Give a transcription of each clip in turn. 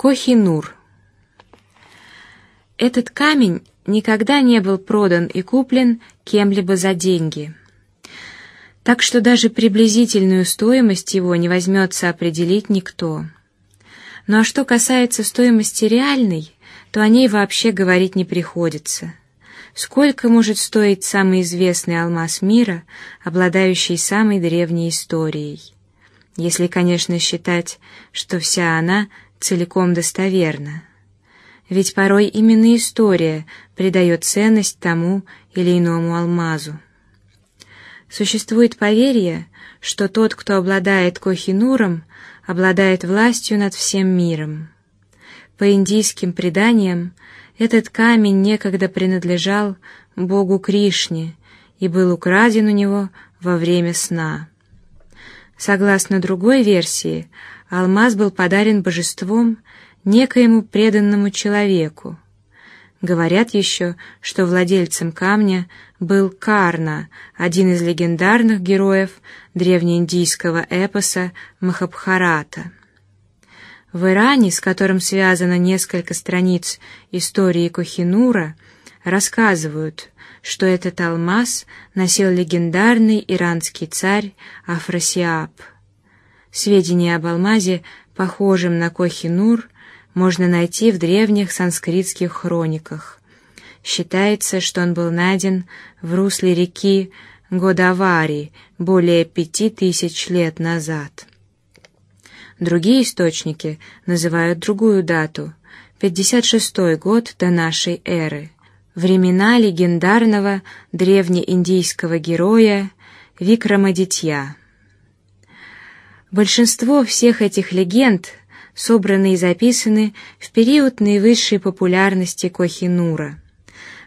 Кохинур. Этот камень никогда не был продан и куплен кем-либо за деньги, так что даже приблизительную стоимость его не возьмется определить никто. Ну а что касается стоимости реальной, то о ней вообще говорить не приходится. Сколько может стоить самый известный алмаз мира, обладающий самой древней историей? Если, конечно, считать, что вся она целиком достоверна. Ведь порой именно история придает ценность тому или иному алмазу. Существует поверье, что тот, кто обладает кохинуром, обладает властью над всем миром. По индийским преданиям этот камень некогда принадлежал богу Кришне и был украден у него во время сна. Согласно другой версии, алмаз был подарен божеством некоему преданному человеку. Говорят еще, что владельцем камня был Карна, один из легендарных героев древнеиндийского эпоса Махабхарата. В Иране, с которым связано несколько страниц истории Кохинура, рассказывают, что этот алмаз носил легендарный иранский царь Афросиаб. Сведения об алмазе, похожем на Кохинур, можно найти в древних санскритских хрониках. Считается, что он был найден в русле реки Годавари более пяти тысяч лет назад. Другие источники называют другую дату — 56 год до нашей эры, времена легендарного древнеиндийского героя Викрамадитья. Большинство всех этих легенд собраны и записаны в период наивысшей популярности Кохинура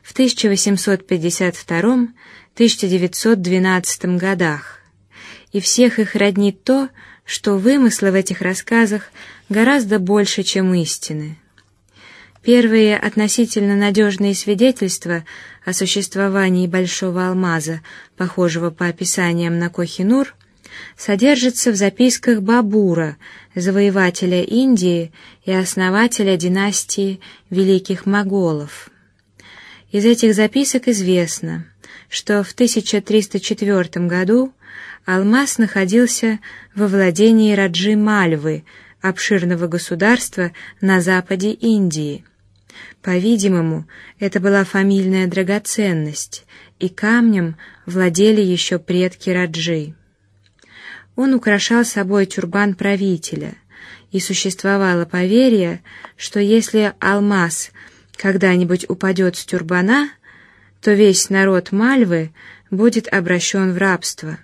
в 1852-1912 годах, и всех их роднит то, что вымысла в этих рассказах гораздо больше, чем истины. Первые относительно надежные свидетельства о существовании большого алмаза, похожего по описаниям на Кохинур, содержится в записках Бабура, завоевателя Индии и основателя династии великих моголов. Из этих записок известно, что в 1304 году алмаз находился во владении Раджи Мальвы, обширного государства на западе Индии. По-видимому, это была фамильная драгоценность, и камнем владели еще предки Раджи. Он украшал собой тюрбан правителя, и существовало поверье, что если алмаз когда-нибудь упадет с тюрбана, то весь народ Мальвы будет обращен в рабство.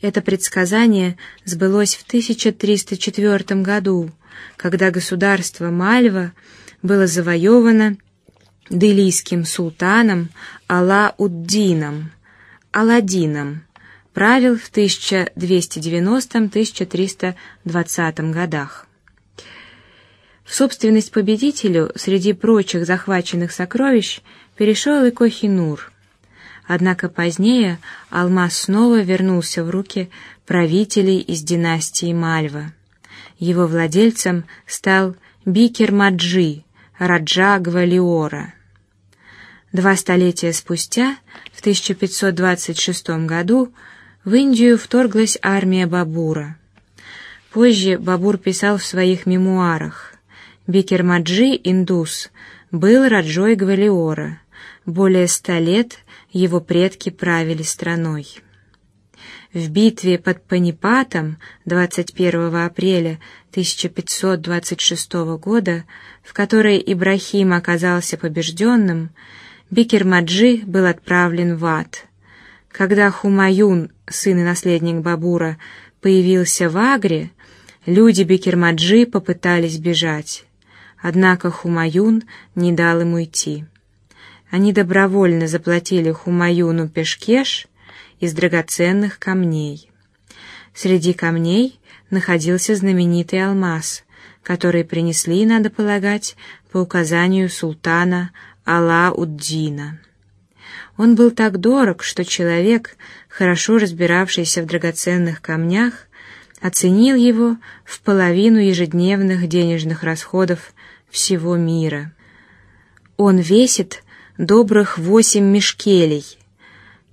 Это предсказание сбылось в 1304 году, когда государство Мальва было завоевано делийским султаном Алла-Уддином, Аладдином, правил в 1290-1320 годах. В собственность победителю среди прочих захваченных сокровищ перешел и Кохинур. Однако позднее алмаз снова вернулся в руки правителей из династии Мальва. Его владельцем стал Бикер Маджи, Раджа Гвалиора. Два столетия спустя, в 1526 году, в Индию вторглась армия Бабура. Позже Бабур писал в своих мемуарах: Бикермаджи, индус, был раджой Гвалиора. Более ста лет его предки правили страной. В битве под Панипатом 21 апреля 1526 года, в которой Ибрахим оказался побежденным, Бикермаджи был отправлен в ад. Когда Хумаюн, сын и наследник Бабура, появился в Агре, люди Бекермаджи попытались бежать, однако Хумаюн не дал им уйти. Они добровольно заплатили Хумаюну пешкеш из драгоценных камней. Среди камней находился знаменитый алмаз, который принесли, надо полагать, по указанию султана Алла-Уддина. Он был так дорог, что человек, хорошо разбиравшийся в драгоценных камнях, оценил его в половину ежедневных денежных расходов всего мира. Он весит добрых восемь мешкелей.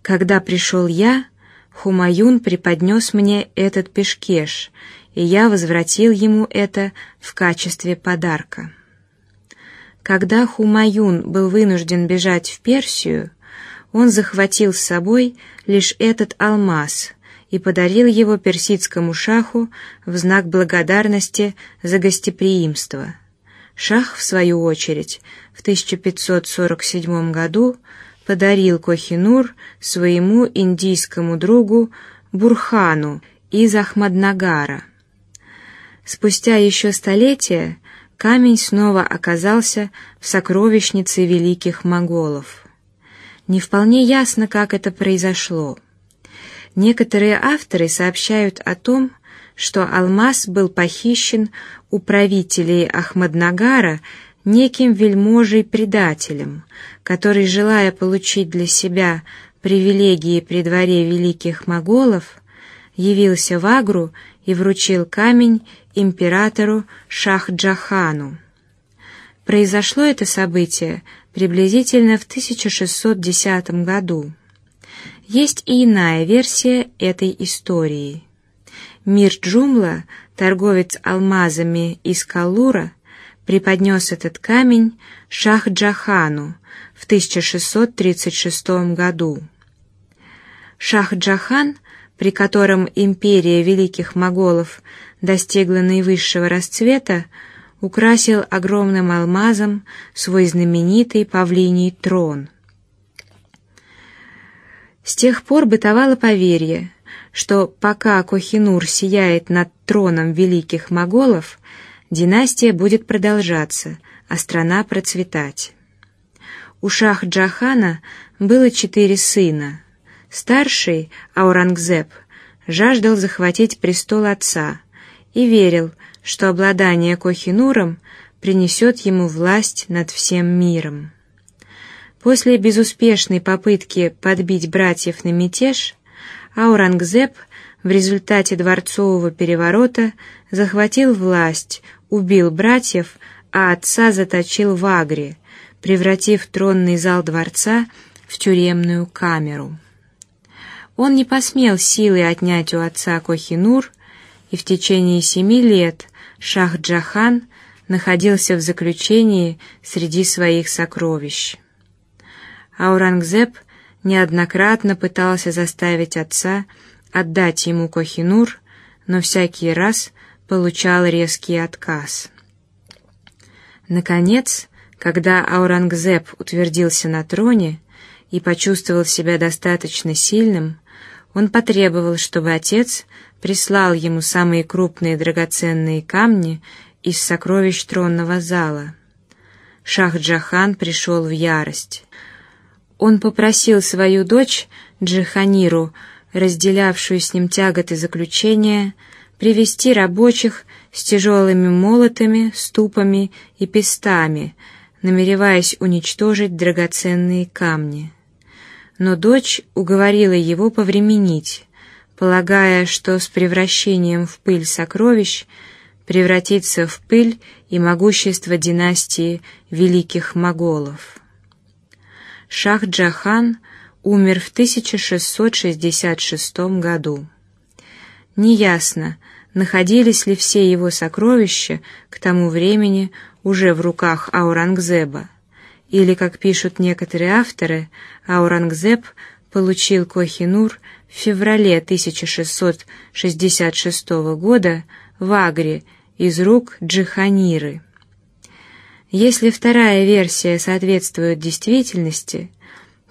Когда пришел я, Хумаюн преподнес мне этот пешкеш, и я возвратил ему это в качестве подарка. Когда Хумаюн был вынужден бежать в Персию, он захватил с собой лишь этот алмаз и подарил его персидскому шаху в знак благодарности за гостеприимство. Шах, в свою очередь, в 1547 году подарил Кохинур своему индийскому другу Бурхану из Ахмаднагара. Спустя еще столетия камень снова оказался в сокровищнице великих моголов. Не вполне ясно, как это произошло. Некоторые авторы сообщают о том, что алмаз был похищен у правителей Ахмаднагара неким вельможей-предателем, который, желая получить для себя привилегии при дворе великих моголов, явился в Агру и вручил камень императору Шах-Джахану. Произошло это событие приблизительно в 1610 году. Есть и иная версия этой истории. Мир Джумла, торговец алмазами из Калура, преподнес этот камень Шах-Джахану в 1636 году. Шах-Джахан, при котором империя великих моголов достигла наивысшего расцвета, украсил огромным алмазом свой знаменитый павлиний трон. С тех пор бытовало поверье, что пока Кохинур сияет над троном великих моголов, династия будет продолжаться, а страна процветать. У шах Джахана было четыре сына. Старший Аурангзеб жаждал захватить престол отца и верил, что обладание Кохинуром принесет ему власть над всем миром. После безуспешной попытки подбить братьев на мятеж, Аурангзеб в результате дворцового переворота захватил власть, убил братьев, а отца заточил в Агре, превратив тронный зал дворца в тюремную камеру. Он не посмел силой отнять у отца Кохинур, и в течение семи лет Шах Джахан находился в заключении среди своих сокровищ. Аурангзеб неоднократно пытался заставить отца отдать ему Кохинур, но всякий раз получал резкий отказ. Наконец, когда Аурангзеб утвердился на троне и почувствовал себя достаточно сильным, он потребовал, чтобы отец прислал ему самые крупные драгоценные камни из сокровищ тронного зала. Шах Джахан пришел в ярость. Он попросил свою дочь Джиханиру, разделявшую с ним тяготы заключения, привести рабочих с тяжелыми молотами, ступами и пестами, намереваясь уничтожить драгоценные камни. Но дочь уговорила его повременить полагая, что с превращением в пыль сокровищ превратится в пыль и могущество династии великих моголов. Шах Джахан умер в 1666 году. Неясно, находились ли все его сокровища к тому времени уже в руках Аурангзеба, или, как пишут некоторые авторы, Аурангзеб получил Кохинур феврале 1666 года в Агре из рук Джиханиры. Если вторая версия соответствует действительности,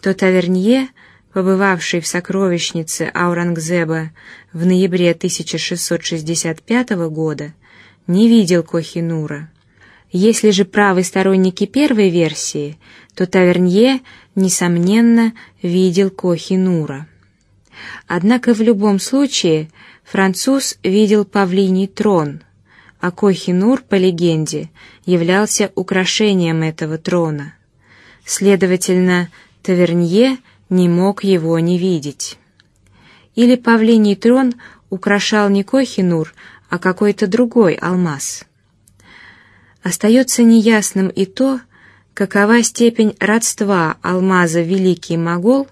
то Тавернье, побывавший в сокровищнице Аурангзеба в ноябре 1665 года, не видел Кохинура. Если же правы сторонники первой версии, то Тавернье несомненно видел Кохинура. Однако в любом случае француз видел павлиний трон, а Кохинур, по легенде, являлся украшением этого трона. Следовательно, Тавернье не мог его не видеть. Или павлиний трон украшал не Кохинур, а какой-то другой алмаз. Остается неясным и то, какова степень родства алмаза Великий Могол,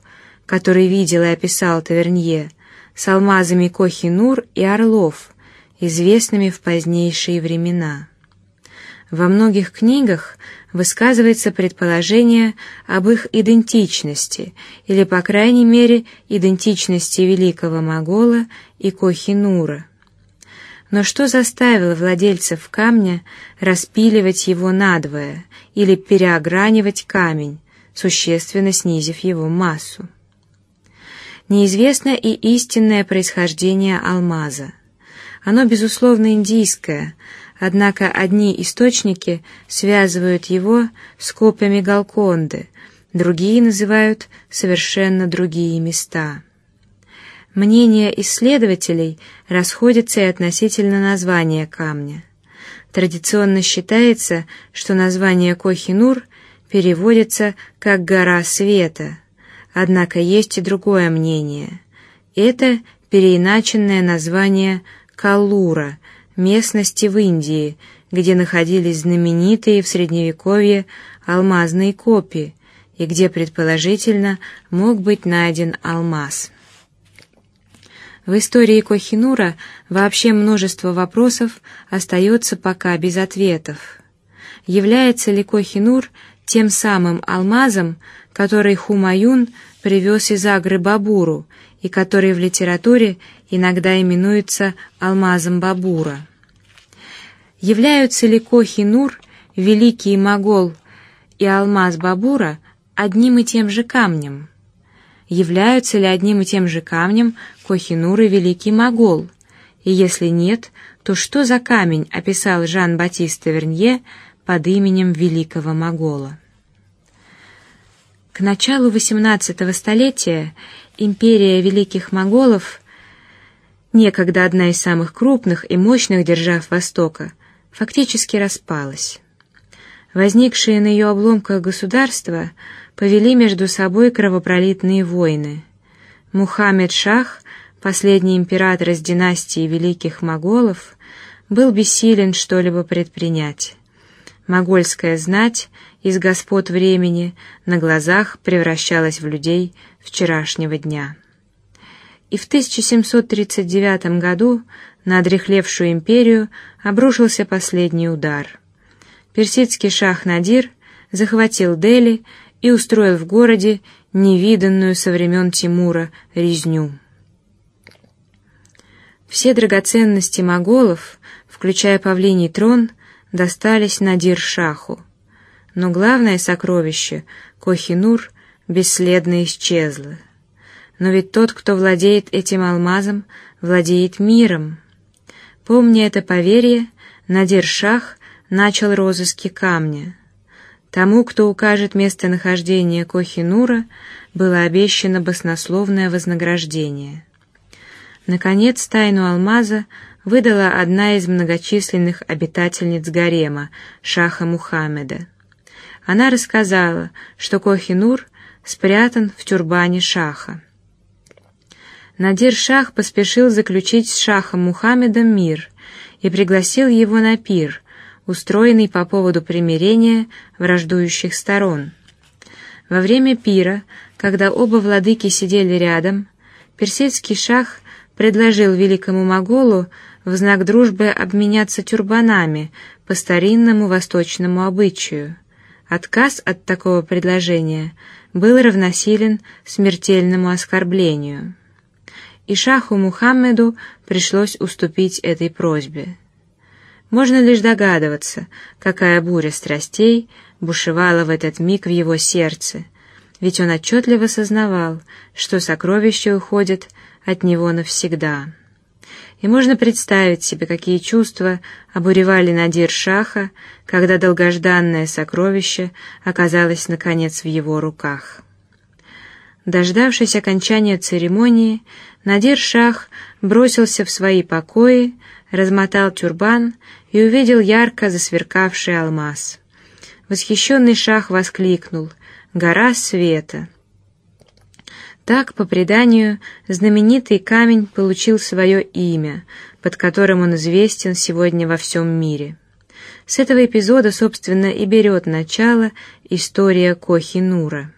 который видел и описал Тавернье, с алмазами Кохинур и Орлов, известными в позднейшие времена. Во многих книгах высказывается предположение об их идентичности, или, по крайней мере, идентичности великого Могола и Кохинура. Но что заставило владельцев камня распиливать его надвое или переогранивать камень, существенно снизив его массу? Неизвестно и истинное происхождение алмаза. Оно безусловно индийское, Однако одни источники связывают его с копьями Галконды, другие называют совершенно другие места. Мнения исследователей расходятся и относительно названия камня. Традиционно считается, что название Кохинур переводится как «гора света», однако есть и другое мнение. Это переиначенное название Калура – местности в Индии, где находились знаменитые в средневековье алмазные копии и где предположительно мог быть найден алмаз. В истории Кохинура вообще множество вопросов остается пока без ответов. Является ли Кохинур тем самым алмазом, который Хумаюн привез из Агры Бабуру и который в литературе иногда именуется алмазом Бабура? Являются ли Кохи-Нур, Великий Могол и Алмаз Бабура одним и тем же камнем? Являются ли одним и тем же камнем Кохи-Нур и Великий Могол? И если нет, то что за камень описал Жан-Батист Вернье под именем Великого Могола? К началу XVIII столетия империя великих моголов, некогда одна из самых крупных и мощных держав Востока, фактически распалась. Возникшие на ее обломках государства повели между собой кровопролитные войны. Мухаммед Шах, последний император из династии великих моголов, был бессилен что-либо предпринять. Могольская знать из господ времени на глазах превращалась в людей вчерашнего дня. И в 1739 году на одрехлевшую империю обрушился последний удар. Персидский шах Надир захватил Дели и устроил в городе невиданную со времен Тимура резню. Все драгоценности моголов, включая павлиний трон, достались Надир-шаху, но главное сокровище Кохинур бесследно исчезло. Но ведь тот, кто владеет этим алмазом, владеет миром. Помня это поверье, Надир-шах начал розыски камня. Тому, кто укажет местонахождение Кохинура, было обещано баснословное вознаграждение. Наконец, тайну алмаза выдала одна из многочисленных обитательниц гарема шаха Мухаммеда. Она рассказала, что Кохинур спрятан в тюрбане шаха. Надир Шах поспешил заключить с шахом Мухаммедом мир и пригласил его на пир, устроенный по поводу примирения враждующих сторон. Во время пира, когда оба владыки сидели рядом, персидский шах предложил великому моголу в знак дружбы обменяться тюрбанами по старинному восточному обычаю. Отказ от такого предложения был равносилен смертельному оскорблению и шаху Мухаммеду пришлось уступить этой просьбе. Можно лишь догадываться, какая буря страстей бушевала в этот миг в его сердце, ведь он отчетливо сознавал, что сокровища уходят от него навсегда. И можно представить себе, какие чувства обуревали Надир Шаха, когда долгожданное сокровище оказалось наконец в его руках. Дождавшись окончания церемонии, Надир Шах бросился в свои покои, размотал тюрбан и увидел ярко засверкавший алмаз. Восхищенный Шах воскликнул: "Гора света!" Так, по преданию, знаменитый камень получил свое имя, под которым он известен сегодня во всем мире. С этого эпизода, собственно, и берет начало история Кохи-Нура.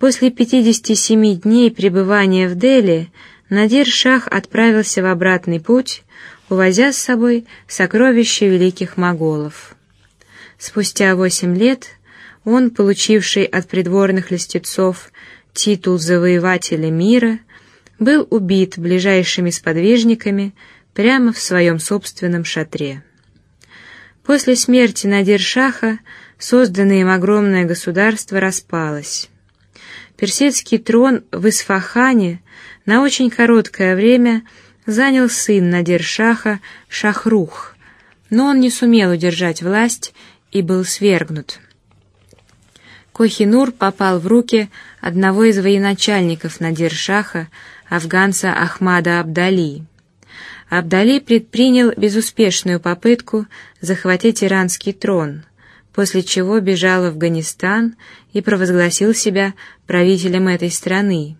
После 57 дней пребывания в Дели Надир-шах отправился в обратный путь, увозя с собой сокровища великих моголов. Спустя восемь лет он, получивший от придворных льстецов титул завоевателя мира, был убит ближайшими сподвижниками прямо в своем собственном шатре. После смерти Надир-шаха созданное им огромное государство распалось. Персидский трон в Исфахане на очень короткое время занял сын Надир-шаха Шахрух, но он не сумел удержать власть и был свергнут. Кохинур попал в руки одного из военачальников Надир-шаха, афганца Ахмада Абдали. Абдали предпринял безуспешную попытку захватить иранский трон, после чего бежал в Афганистан и провозгласил себя правителем этой страны,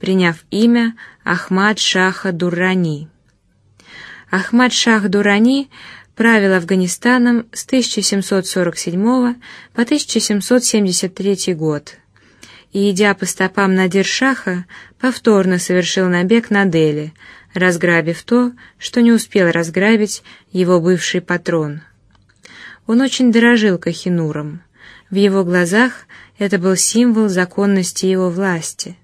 приняв имя Ахмад Шаха Дуррани. Ахмад Шах Дуррани правил Афганистаном с 1747 по 1773 год и, идя по стопам Надир-Шаха, повторно совершил набег на Дели, разграбив то, что не успел разграбить его бывший патрон. Он очень дорожил Кахинуром. В его глазах это был символ законности его власти.